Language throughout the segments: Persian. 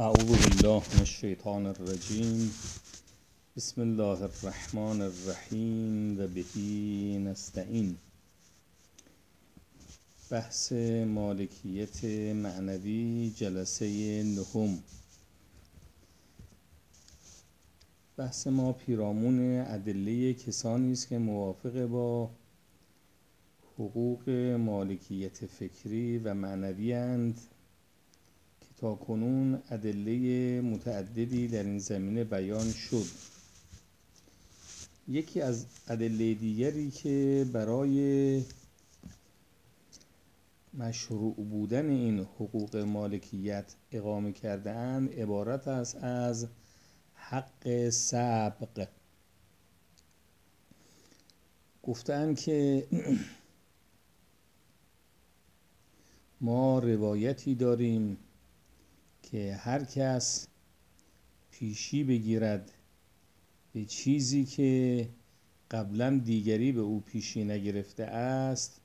اعوذ بالله من الشیطان الرجیم بسم الله الرحمن الرحیم و بهی نستعین. بحث مالکیت معنوی جلسه نهم. بحث ما پیرامون ادله کسانی است که موافق با حقوق مالکیت فکری و معنوی اند. تا کنون ادله متعددی در این زمینه بیان شد. یکی از ادله دیگری که برای مشروع بودن این حقوق مالکیت اقامه کرده اند عبارت است از حق سبق. گفتن که ما روایتی داریم که هر کس پیشی بگیرد به چیزی که قبلا دیگری به او پیشی نگرفته است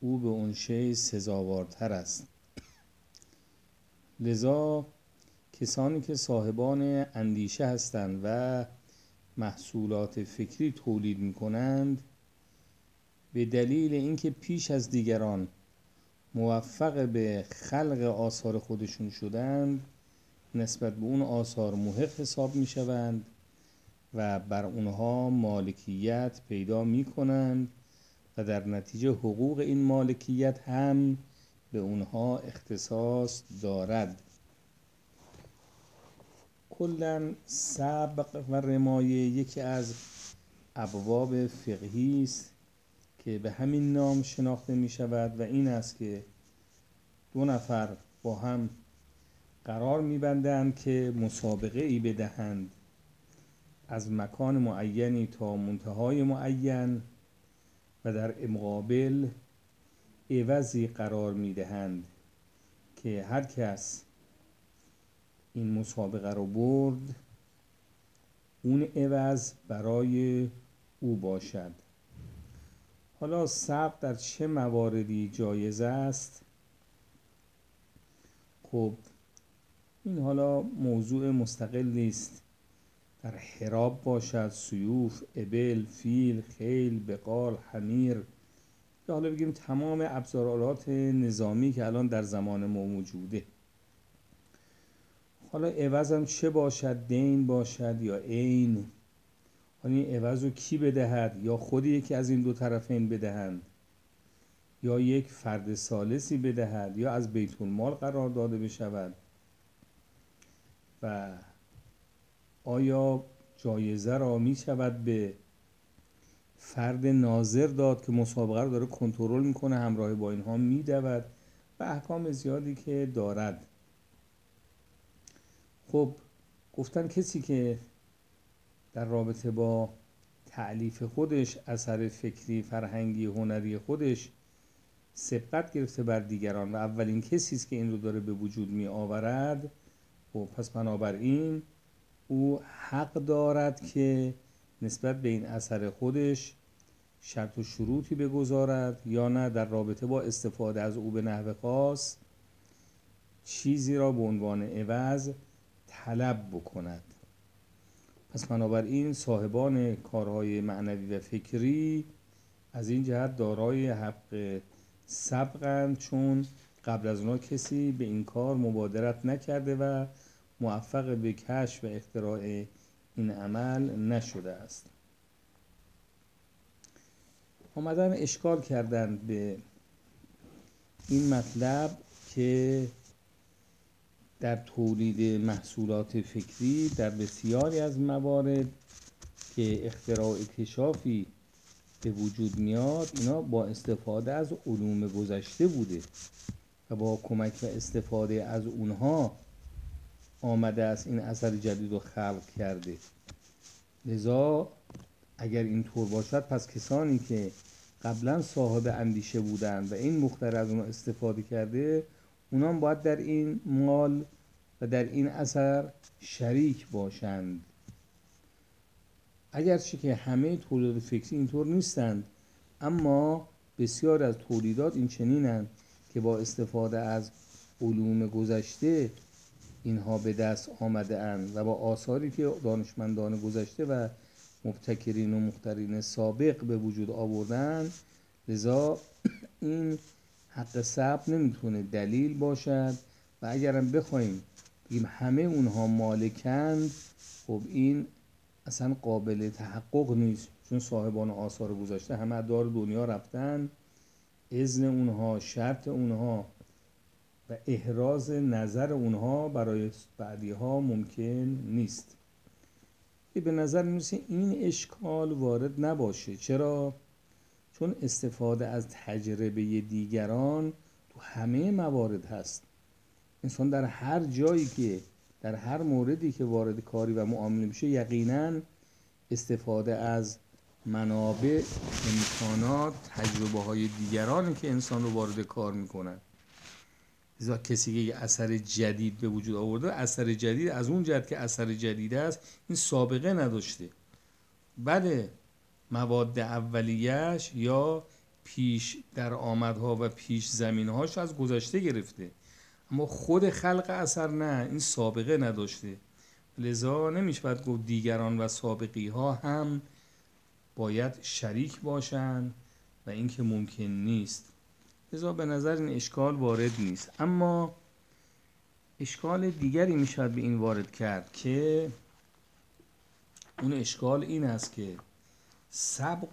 او به اون شی سزاوارتر است. لذا کسانی که صاحبان اندیشه هستند و محصولات فکری تولید می کنند به دلیل اینکه پیش از دیگران موفق به خلق آثار خودشون شدند نسبت به اون آثار محق حساب می شوند و بر اونها مالکیت پیدا می کنند و در نتیجه حقوق این مالکیت هم به اونها اختصاص دارد. کلا سبق و رمایه یکی از ابواب فقهی است که به همین نام شناخته می شود و این است که دو نفر با هم قرار می بندند که مسابقه ای بدهند از مکان معینی تا منتهای معین و در مقابل عوضی قرار می دهند که هر کس این مسابقه رو برد اون عوض برای او باشد. حالا سبق در چه مواردی جایز است؟ خب این حالا موضوع مستقل نیست. در حراب باشد سیوف ابل فیل خیل بقال حمیر. یا حالا بگیم تمام ابزارالات نظامی که الان در زمان ما موجوده. حالا عوضم چه باشد؟ دین باشد یا عین؟ حالا این عوض رو کی بدهد؟ یا خود یکی از این دو طرفین بدهند؟ یا یک فرد سالسی بدهد؟ یا از بیت المال قرار داده بشود؟ و آیا جایزه را می شود به فرد ناظر داد که مسابقه رو داره کنترل می‌کنه همراه با اینها میدود و احکام زیادی که دارد. خب گفتن کسی که در رابطه با تعلیف خودش اثر فکری فرهنگی هنری خودش سبقت گرفته بر دیگران و اولین کسی است که این رو داره به وجود می آورد و خب، پس بنابراین او حق دارد که نسبت به این اثر خودش شرط و شروطی بگذارد یا نه در رابطه با استفاده از او به نحو خاص چیزی را به عنوان عوض طلب بکند. پس بنابراین صاحبان کارهای معنوی و فکری از این جهت دارای حق سبقند چون قبل از اونا کسی به این کار مبادرت نکرده و موفق به کشف و اختراع این عمل نشده است. آمدن اشکال کردند به این مطلب که در تولید محصولات فکری در بسیاری از موارد که اختراع اکتشافی به وجود میاد اینا با استفاده از علوم گذشته بوده و با کمک و استفاده از اونها آمده است این اثر جدید رو خلق کرده. لذا اگر این طور باشد پس کسانی که قبلا صاحب اندیشه بودند و این مختر از اونها استفاده کرده اونام باید در این مال و در این اثر شریک باشند. اگرچه که همه تولیدات فکری اینطور نیستند اما بسیار از تولیدات این چنینند که با استفاده از علوم گذشته اینها به دست آمده اند و با آثاری که دانشمندان گذشته و مبتکرین و مخترین سابق به وجود آوردن لذا این حق ثبت نمی‌تونه دلیل باشد و اگرم بخوایم بگیم همه اونها مالکند خب این اصلا قابل تحقق نیست. چون صاحبان آثار گذاشته همه دار دنیا رفتن اذن اونها شرط اونها و احراز نظر اونها برای بعدی ها ممکن نیست. به نظر می‌رسه این اشکال وارد نباشه. چرا؟ چون استفاده از تجربه دیگران تو همه موارد هست. انسان در هر جایی که در هر موردی که وارد کاری و معامله میشه یقینا استفاده از منابع امکانات تجربه های دیگران که انسان رو وارد کار می‌کنن. لذا کسی که اثر جدید به وجود آورده اثر جدید از اون جهت که اثر جدید است این سابقه نداشته. بله مواد اولیش یا پیش در آمدها و پیش زمینهاش از گذشته گرفته. اما خود خلق اثر نه این سابقه نداشته. لذا نمیشه گفت دیگران و سابقی ها هم باید شریک باشند و اینکه ممکن نیست. لذا به نظر این اشکال وارد نیست. اما اشکال دیگری می‌شود به این وارد کرد که اون اشکال این است که سبق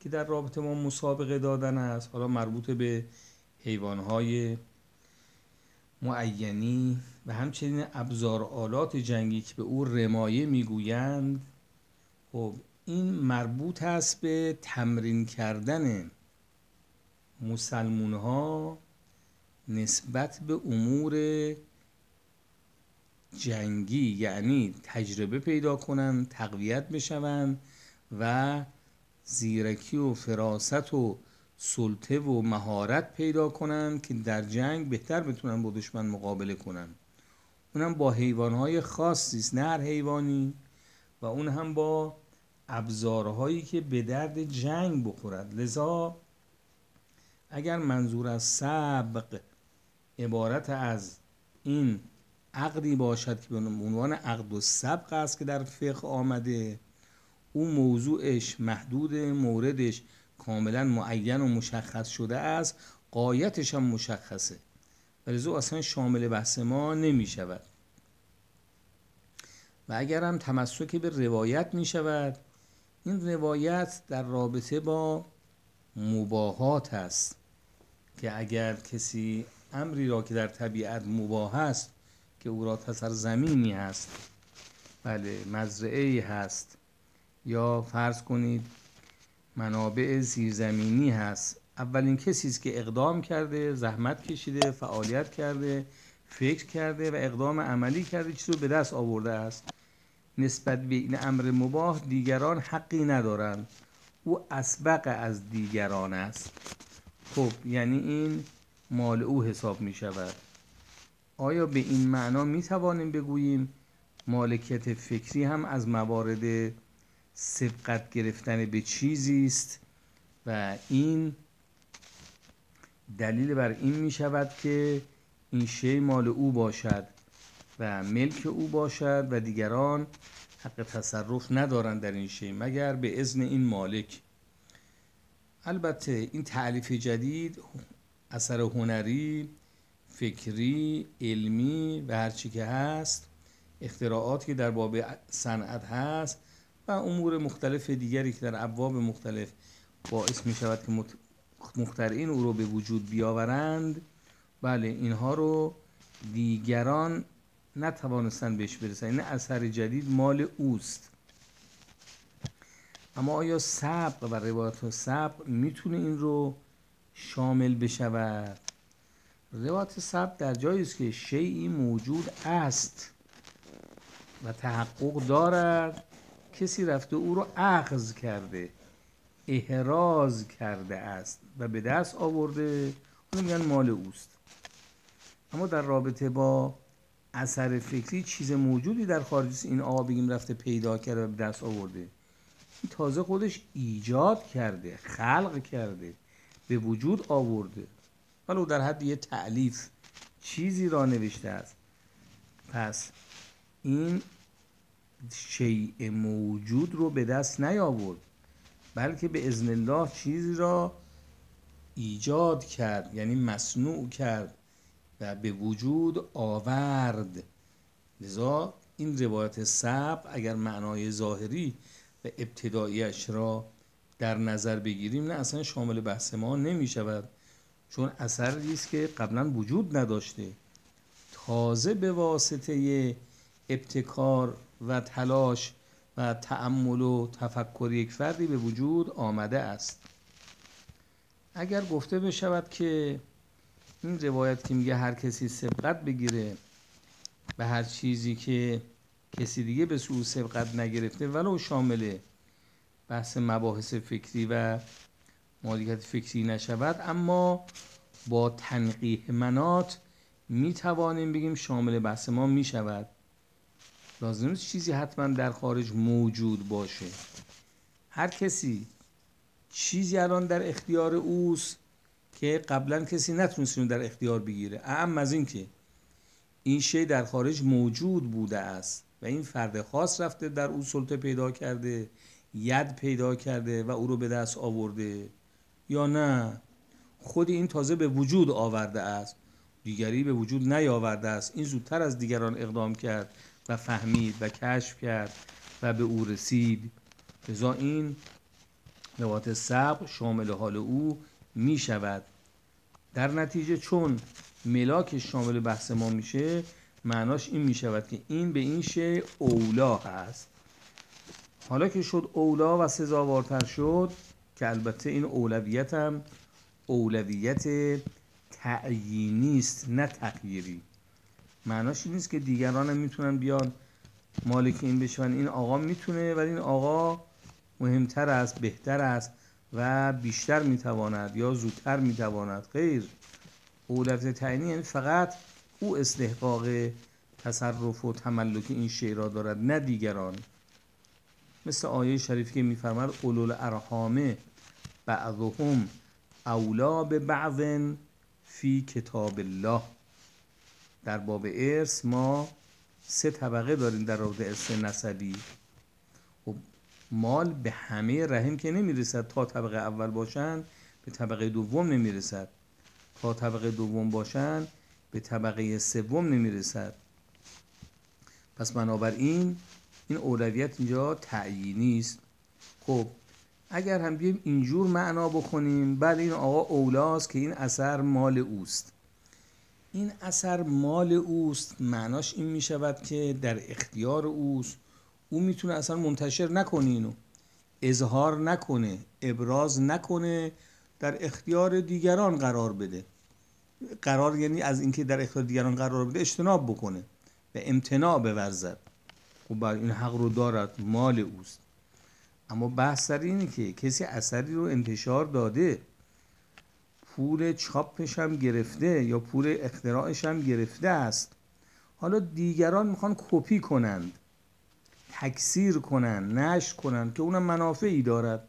که در رابطه ما مسابقه دادن است حالا مربوط به حیوانهای معینی و همچنین ابزار آلات جنگی که به او رمایه می‌گویند خب این مربوط است به تمرین کردن مسلمون ها نسبت به امور جنگی یعنی تجربه پیدا کنند تقویت بشوند و زیرکی و فراست و سلطه و مهارت پیدا کنند که در جنگ بهتر بتونن با دشمن مقابله کنند اونم با حیوانهای خاصی است نه هر حیوانی و اون هم با ابزارهایی که به درد جنگ بخورد. لذا اگر منظور از سبق عبارت از این عقدی باشد که به عنوان عقد و سبق است که در فقه آمده او موضوعش محدود موردش کاملا معین و مشخص شده است قایتش هم مشخصه. ولی اصلا شامل بحث ما نمی شود. و اگر هم تمسک به روایت می شود این روایت در رابطه با مباهات است که اگر کسی امری را که در طبیعت مباه است که او را تصر زمینی هست بله مزرعه هست یا فرض کنید منابع زیرزمینی هست. اولین کسی است که اقدام کرده زحمت کشیده فعالیت کرده فکر کرده و اقدام عملی کرده چیزی رو به دست آورده است. نسبت به این امر مباه دیگران حقی ندارند. او اسبق از دیگران است. خب یعنی این مال او حساب می شود. آیا به این معنا می توانیم بگوییم مالکیت فکری هم از موارد سبقت گرفتن به چیزی است و این دلیل بر این می شود که این شی مال او باشد و ملک او باشد و دیگران حق تصرف ندارند در این شی مگر به اذن این مالک. البته این تعلیف جدید اثر هنری فکری علمی و هرچی که هست اختراعاتی که در باب صنعت هست و امور مختلف دیگری که در ابواب مختلف باعث می شود که مخترعین او رو به وجود بیاورند بله اینها رو دیگران نتوانستن بهش برسن. این اثر جدید مال اوست. اما آیا سبق و روایت و سبق می‌تونه این رو شامل بشود؟ روایت سبق در جایی است که شیعی موجود است و تحقق دارد. کسی رفته او رو اخذ کرده احراز کرده است و به دست آورده اون میگن مال اوست. اما در رابطه با اثر فکری چیز موجودی در خارج این آقا بگیم رفته پیدا کرده و به دست آورده این تازه خودش ایجاد کرده خلق کرده به وجود آورده. ولو در حد یه تعلیف چیزی را نوشته است. پس این شیء موجود رو به دست نیاورد بلکه به ازن الله چیزی را ایجاد کرد یعنی مصنوع کرد و به وجود آورد. لذا این روایت سب اگر معنای ظاهری و ابتداییش را در نظر بگیریم نه اصلا شامل بحث ما نمی شود چون اثری است که قبلا وجود نداشته. تازه به واسطه ابتکار و تلاش و تأمل و تفکر یک فردی به وجود آمده است. اگر گفته بشود که این روایت که میگه هر کسی سبقت بگیره به هر چیزی که کسی دیگه به سو سبقت نگرفته ولو شامل بحث مباحث فکری و مالیت فکری نشود اما با تنقیح منات می توانیم بگیم شامل بحث ما می شود لازم نیست چیزی حتما در خارج موجود باشه. هر کسی چیزی الان در اختیار اوست که قبلا کسی نتونست در اختیار بگیره. اهم از این که این شی در خارج موجود بوده است و این فرد خاص رفته در او سلطه پیدا کرده ید پیدا کرده و او رو به دست آورده یا نه. خود این تازه به وجود آورده است. دیگری به وجود نیاورده است. این زودتر از دیگران اقدام کرد. و فهمید و کشف کرد و به او رسید. لذا این روایت سب شامل حال او می شود در نتیجه چون ملاک شامل بحث ما میشه معناش این می شود که این به این شی اولا هست. حالا که شد اولا و سزاوارتر شد که البته این اولویت هم اولویت تعیینی است نه تغییری. معناش این نیست که دیگران هم می‌تونن بیان مالک این بشون این آقا می‌تونه ولی این آقا مهمتر است بهتر است و بیشتر می‌تواند یا زودتر می‌تواند. خیر. اولویت تعیینی یعنی فقط او استحقاق تصرف و تملک این شی را دارد نه دیگران. مثل آیه شریفی که میفرماد اولول ارحامه بعضهم اولا به بعض فی کتاب الله. در باب ارث ما سه طبقه داریم در رابطه ارث نسبی. خب مال به همه رحم که نمی‌رسد تا طبقه اول باشن به طبقه دوم نمی‌رسد. تا طبقه دوم باشن به طبقه سوم نمی‌رسد. پس بنابراین این اولویت اینجا تعیینی است خب اگر هم بیایم اینجور معنا بکنیم بله این آقا اولاست که این اثر مال اوست. این اثر مال اوست معناش این می شود که در اختیار اوست. او می‌تونه اصلا منتشر نکنه اینو. اظهار نکنه ابراز نکنه در اختیار دیگران قرار بده. قرار یعنی از اینکه در اختیار دیگران قرار بده اجتناب بکنه و امتناع بورزد. خب این حق رو دارد مال اوست. اما بحث سر اینه که کسی اثری رو انتشار داده پول چاپش هم گرفته یا پول اختراعش هم گرفته است. حالا دیگران می‌خوان کپی کنند تکثیر کنند نشر کنند که اونم منافعی دارد.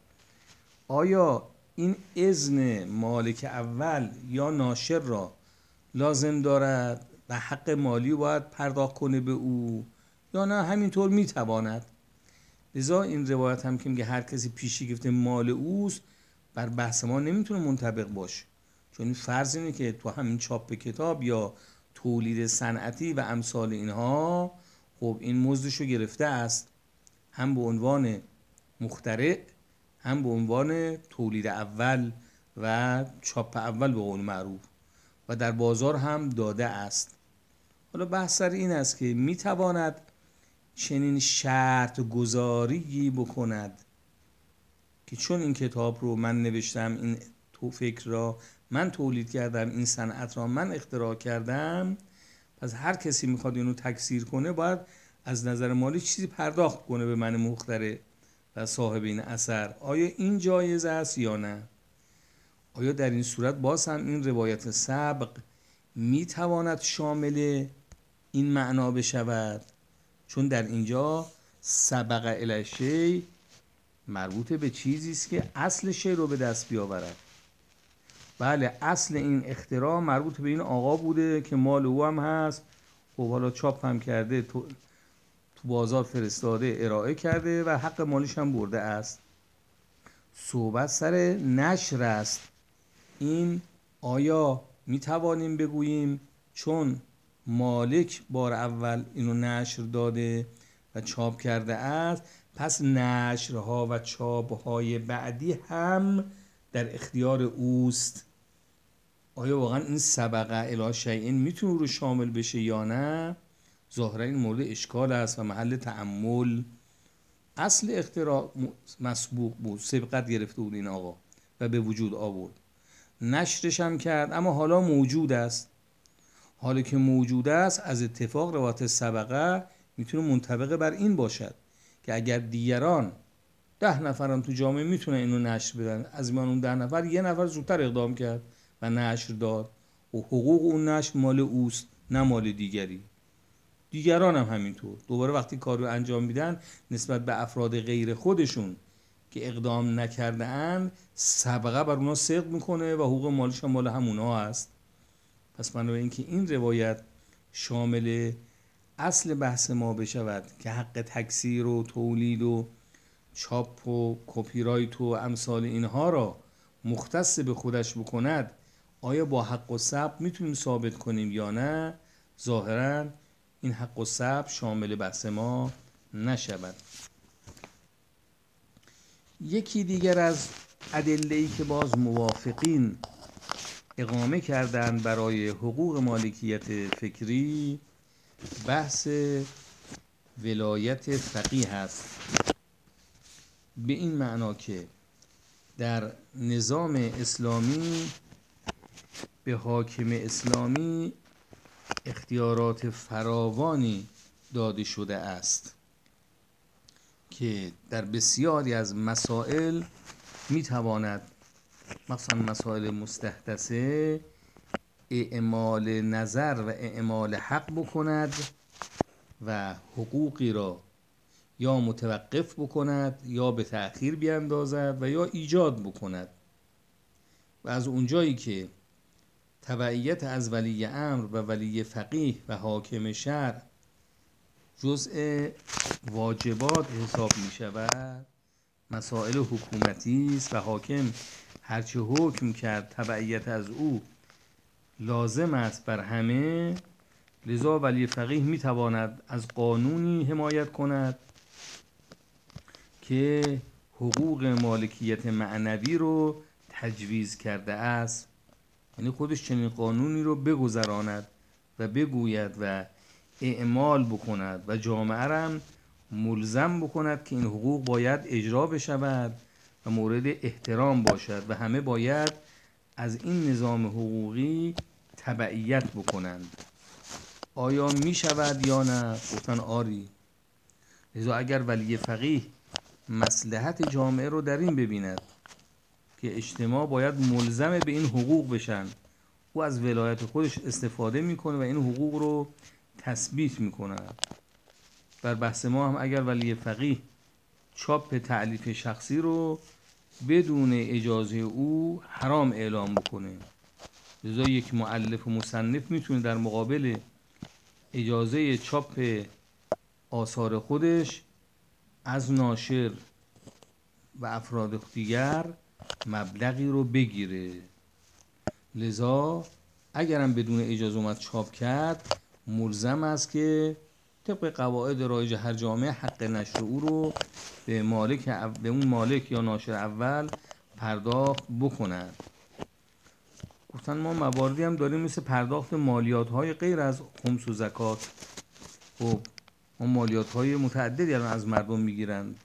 آیا این اذن مالک اول یا ناشر را لازم دارد و حق مالی باید پرداخت کنه به او یا نه؟ همینطور می‌تواند. لذا این روایت هم که میگه هر کسی پیشی گفته مال اوست بر بحث ما نمی‌تونه منطبق باشه. چون این فرض اینه که تو همین چاپ کتاب یا تولید صنعتی و امثال اینها خب این مزدش رو گرفته است هم به عنوان مخترع هم به عنوان تولید اول و چاپ اول به قول معروف و در بازار هم داده است. حالا بحث سر این است که می‌تواند چنین شرط گذاری بکند که چون این کتاب رو من نوشتم این تو فکر را من تولید کردم این صنعت را من اختراع کردم پس هر کسی می‌خواد اینو تکثیر کنه باید از نظر مالی چیزی پرداخت کنه به من مختره و صاحب این اثر. آیا این جایز است یا نه؟ آیا در این صورت باز هم این روایت سبق می‌تواند شامل این معنا بشود؟ چون در اینجا سبق الشی مربوط به چیزی است که اصل شی رو به دست بیاورد. بله اصل این اختراع مربوط به این آقا بوده که مال او هم هست. خب حالا چاپ هم کرده تو, تو بازار فرستاده ارائه کرده و حق مالیش هم برده است. صحبت سر نشر است. این آیا می توانیم بگوییم چون مالک بار اول اینو نشر داده و چاپ کرده است پس نشرها و چاپهای بعدی هم در اختیار اوست. آیا واقعا این سبقه الی شیئین می‌تونه رو شامل بشه یا نه؟ ظاهرا این مورد اشکال است و محل تعمل اصل اختراع مسبوق بود سبقت گرفته بود این آقا و به وجود آورد. نشرش هم کرد اما حالا موجود است. حالا که موجود است از اتفاق روایت سبقه می‌تونه منطبقه بر این باشد که اگر دیگران ده نفرم تو جامعه می‌تونه اینو نشر بدن. از میان اون ده نفر یه نفر زودتر اقدام کرد. و نشر داد و حقوق اون نشر مال اوست نه مال دیگری. دیگران هم همینطور. دوباره وقتی کار رو انجام میدن نسبت به افراد غیر خودشون که اقدام نکرده اند سبقه بر اونا سقط می‌کنه و حقوق مالش هم مال همونا هست. پس بنابراین اینکه این روایت شامل اصل بحث ما بشود که حق تکثیر و تولید و چاپ و کپی رایت و امثال اینها را مختص به خودش بکند آیا با حق و ثبت می‌تونیم ثابت کنیم یا نه؟ ظاهرا این حق و ثبت شامل بحث ما نشود. یکی دیگر از ادله ای که باز موافقین اقامه کردن برای حقوق مالکیت فکری بحث ولایت فقیه هست به این معنا که در نظام اسلامی به حاکم اسلامی اختیارات فراوانی داده شده است که در بسیاری از مسائل می تواند مثلا مسائل مستحدثه اعمال نظر و اعمال حق بکند و حقوقی را یا متوقف بکند یا به تأخیر بیاندازد و یا ایجاد بکند. و از اونجایی که تبعیت از ولی امر و ولی فقیه و حاکم شهر جزء واجبات حساب می شود. مسائل حکومتی است و حاکم هرچه حکم کرد تبعیت از او لازم است بر همه. لذا ولی فقیه می تواند از قانونی حمایت کند که حقوق مالکیت معنوی رو تجویز کرده است. یعنی خودش چنین قانونی رو بگذراند و بگوید و اعمال بکند و جامعه را ملزم بکند که این حقوق باید اجرا بشود و مورد احترام باشد و همه باید از این نظام حقوقی تبعیت بکنند. آیا می شود یا نه؟ گفتن آری. لذا اگر ولی فقیه مسلحت جامعه رو در این ببیند. که اجتماع باید ملزم به این حقوق بشن. او از ولایت خودش استفاده می‌کنه و این حقوق رو تثبیت می‌کنه. بر بحث ما هم اگر ولی فقیه چاپ تعلیف شخصی رو بدون اجازه او حرام اعلام بکنه. لذا یک معلف و مصنف می‌تونه در مقابل اجازه چاپ آثار خودش از ناشر و افراد دیگر مبلغی رو بگیره. لذا اگرم بدون اجازه اومد چاپ کرد ملزم است که طبق قواعد رایج هر جامعه حق نشر او رو به مالک به اون مالک یا ناشر اول پرداخت بکنند گفتن ما مواردی هم داریم مثل پرداخت مالیات های غیر از خمس و زکات. خب ما مالیات های متعددی الان از مردم می‌گیرند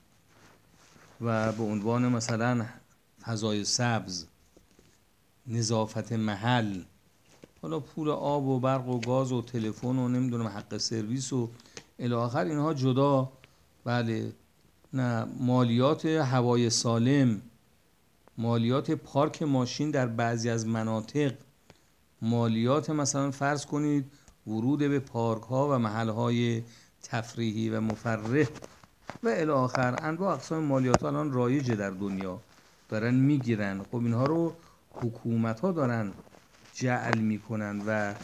و به عنوان مثلا فضای سبز نظافت محل حالا پول آب و برق و گاز و تلفن و نمی‌دونم حق سرویس و الاخر اینها جدا. بله نه مالیات هوای سالم مالیات پارک ماشین در بعضی از مناطق مالیات مثلا فرض کنید ورود به پارک ها و محل های تفریحی و مفرح و الاخر انواع اقسام مالیات الان رایجه در دنیا. دارن می‌گیرن. خب اینها رو حکومت ها دارن جعل می‌کنن و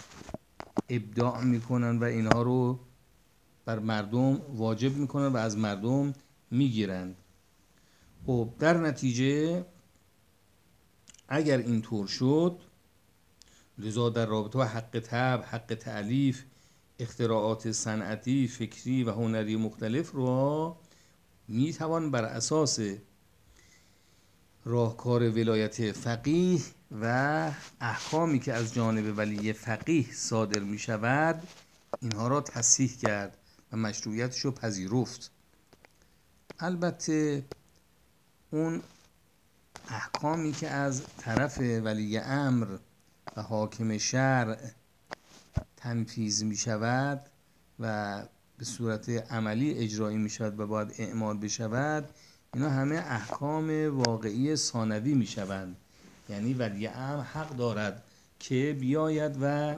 ابداع می‌کنن و اینها رو بر مردم واجب می‌کنن و از مردم می‌گیرند خب در نتیجه اگر این طور شد لذا در رابطه با حق تب، حق تعلیف اختراعات صنعتی، فکری و هنری مختلف رو می توان بر اساس راهکار ولایت فقیه و احکامی که از جانب ولی فقیه صادر می شود اینها را تصحیح کرد و مشروعیتش رو پذیرفت. البته اون احکامی که از طرف ولی امر و حاکم شرع تنفیز می شود و به صورت عملی اجرایی می شود و باید اعمال بشود اینا همه احکام واقعی ثانوی می شوند یعنی ولی امر حق دارد که بیاید و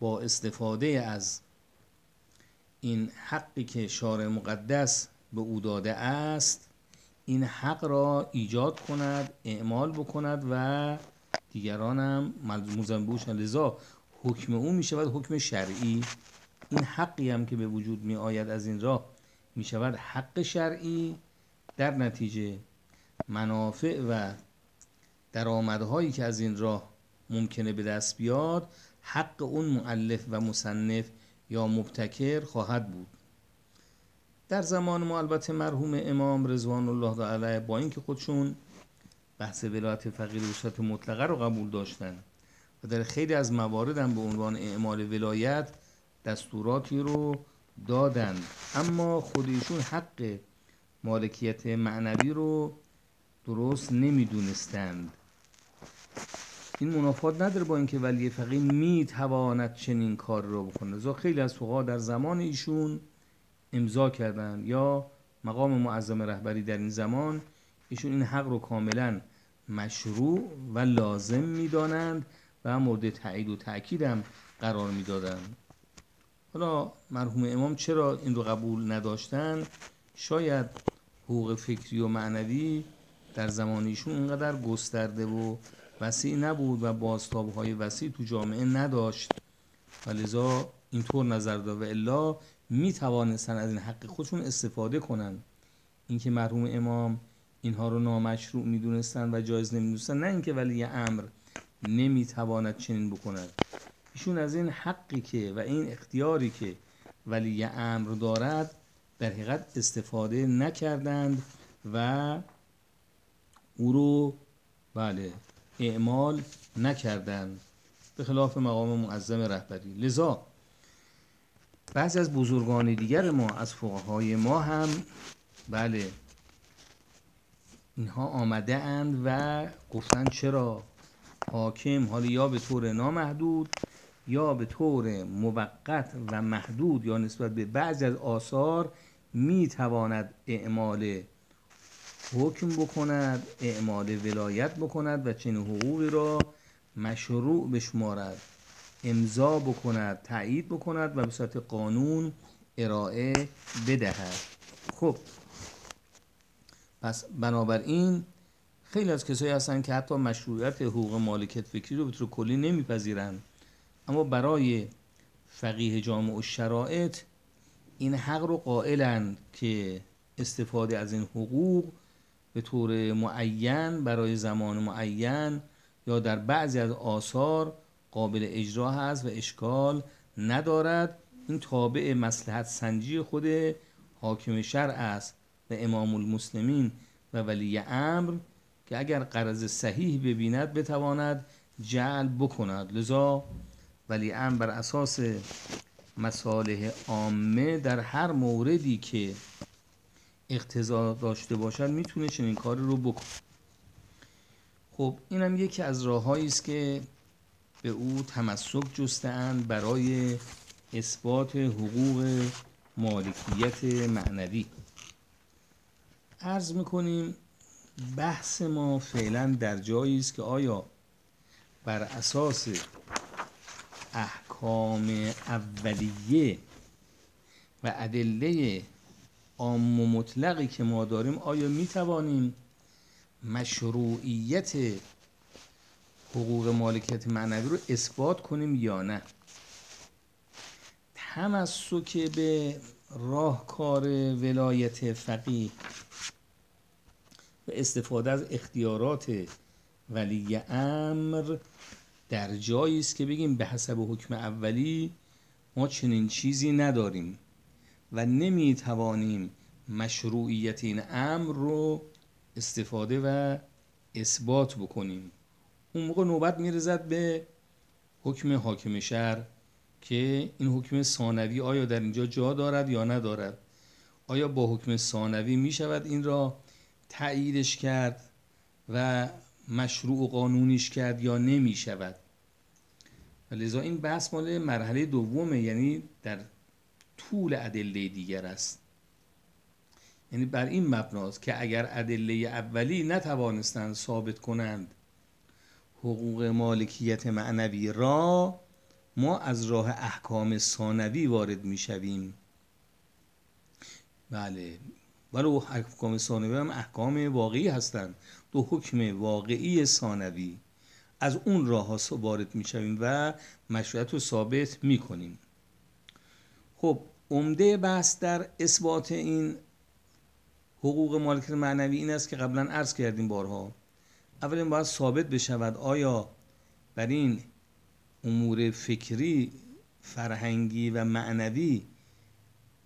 با استفاده از این حقی که شارع مقدس به او داده است این حق را ایجاد کند اعمال بکند و دیگران هم ملزوم بوشن لذا حکم او می شود حکم شرعی. این حقی هم که به وجود می آید از این راه می شود حق شرعی در نتیجه منافع و درآمدهایی که از این راه ممکنه به دست بیاد حق اون معلف و مصنف یا مبتکر خواهد بود. در زمان ما البته مرحوم امام رضوان الله علیه با اینکه خودشون بحث ولایت فقیر به صورت مطلقه رو قبول داشتن و در خیلی از موارد هم به عنوان اعمال ولایت دستوراتی رو دادند اما خودشون حق مالکیت معنوی رو درست نمی‌دونستند. این منافات نداره با اینکه ولی فقیه می‌تواند چنین کار رو بکنه. لذا خیلی از فقها در زمان ایشون امضا کردند یا مقام معظم رهبری در این زمان ایشون این حق رو کاملا مشروع و لازم می‌دانند و مورد تایید و تاکید هم قرار می‌دادند. حالا مرحوم امام چرا این رو قبول نداشتن؟ شاید حقوق فکری و معنوی در زمان ایشون اینقدر گسترده و وسیع نبود و بازتاب های وسیع تو جامعه نداشت. و لذا اینطور نظر داد. و الا می توانستن از این حق خودشون استفاده کنن. اینکه مرحوم امام اینها رو نامشروع می‌دونستن و جایز نمی‌دونستن نه اینکه ولی امر نمی‌تواند چنین بکند. ایشون از این حقی که و این اختیاری که ولی امر دارد در حقیقت استفاده نکردند و او رو بله اعمال نکردند. به خلاف مقام معظم رهبری. لذا بعضی از بزرگان دیگر ما از فقهای ما هم بله اینها آمده اند و گفتن چرا؟ حاکم حالا یا به طور نامحدود یا به طور موقت و محدود یا نسبت به بعضی از آثار می تواند اعمال حکم بکند اعمال ولایت بکند و چنین حقوقی را مشروع بشمارد امضا بکند تایید بکند و به صورت قانون ارائه بدهد. خب پس بنابراین خیلی از کسایی هستن که حتی مشروعیت حقوق مالکیت فکری رو به طور کلی نمیپذیرند. اما برای فقیه جامع و شرایط این حق رو قائلند که استفاده از این حقوق به طور معین برای زمان معین یا در بعضی از آثار قابل اجرا هست و اشکال ندارد. این تابع مسلحت سنجی خود حاکم شرع است و امام المسلمین و ولی امر که اگر قرض صحیح ببیند بتواند جعل بکند. لذا ولی امر بر اساس مصالح عامه در هر موردی که اقتضا داشته باشد می‌تونه چنین کاری رو بکنه. خب اینم یکی از راههایی است که به او تمسک جستند برای اثبات حقوق مالکیت معنوی. عرض می‌کنیم بحث ما فعلا در جایی است که آیا بر اساس احکام اولیه و ادله عام و مطلقی که ما داریم آیا می توانیم مشروعیت حقوق مالکیت معنوی رو اثبات کنیم یا نه؟ که به راهکار ولایت فقیه و استفاده از اختیارات ولی امر در جایی است که بگیم به حسب حکم اولی ما چنین چیزی نداریم و نمی توانیم مشروعیت این امر رو استفاده و اثبات بکنیم. اون موقع نوبت میرزد به حکم حاکم شهر که این حکم ثانوی آیا در اینجا جا دارد یا ندارد؟ آیا با حکم ثانوی می شود این را تاییدش کرد و مشروع قانونیش کرد یا نمی شود لذا این بحث مال مرحله دومه یعنی در طول ادله دیگر است. یعنی بر این مبناست که اگر ادله اولی نتوانستند ثابت کنند حقوق مالکیت معنوی را ما از راه احکام ثانوی وارد می‌شویم. بله. ولی احکام ثانوی هم احکام واقعی هستند. دو حکم واقعی ثانوی. از اون راه ها وارد می‌شویم و مشروعیت رو ثابت می‌کنیم. خب عمده بحث در اثبات این حقوق مالکیت معنوی این است که قبلا عرض کردیم بارها. اولا باید ثابت بشود آیا بر این امور فکری فرهنگی و معنوی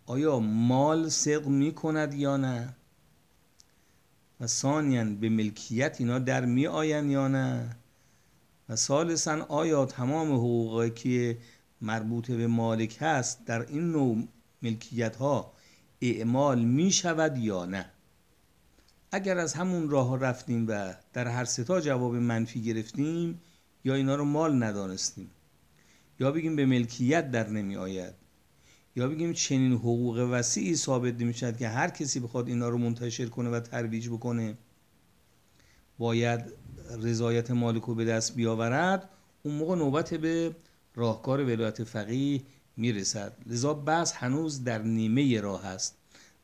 آیا مال صدق می کند یا نه؟ و ثانیا به ملکیت اینا در می آین یا نه؟ و ثالثا آیا تمام حقوقی که مربوط به مالک هست در این نوع ملکیت ها اعمال می شود یا نه؟ اگر از همون راه رفتیم و در هر ستا جواب منفی گرفتیم یا اینا رو مال ندانستیم یا بگیم به ملکیت در نمی آید یا بگیم چنین حقوق وسیعی ثابت نمی شد که هر کسی بخواد اینا رو منتشر کنه و ترویج بکنه باید رضایت مالک رو به دست بیاورد اون موقع نوبت به راهکار ولایت فقیه می‌رسد. لذا بحث هنوز در نیمه راه است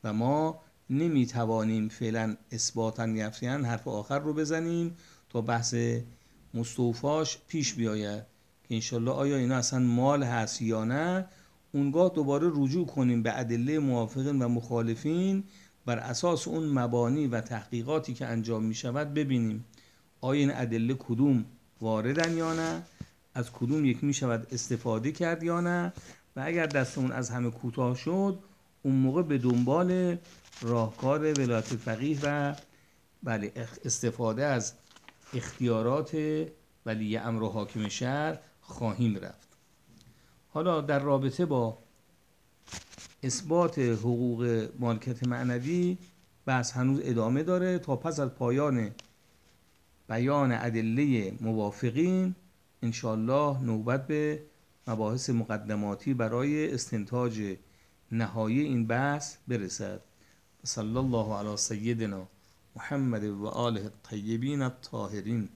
و ما نمی توانیم فعلا اثباتا یفیان حرف آخر رو بزنیم تا بحث مستوفاش پیش بیاید که انشالله آیا اینا اصلا مال هست یا نه. اونگاه دوباره رجوع کنیم به ادله موافقین و مخالفین بر اساس اون مبانی و تحقیقاتی که انجام می شود ببینیم. آیا این ادله کدوم واردن یا نه؟ از کدوم یک می شود استفاده کرد یا نه؟ و اگر دستمون از همه کوتاه شد اون موقع به دنبال راهکار ولایت فقیه و بله استفاده از اختیارات ولی امر و حاکم شهر خواهیم رفت. حالا در رابطه با اثبات حقوق مالکت معنوی بحث هنوز ادامه داره تا پس از پایان بیان ادله موافقین انشالله نوبت به مباحث مقدماتی برای استنتاج نهایی این بحث برسد. صلی الله علی سیدنا محمد و آله الطیبین الطاهرین.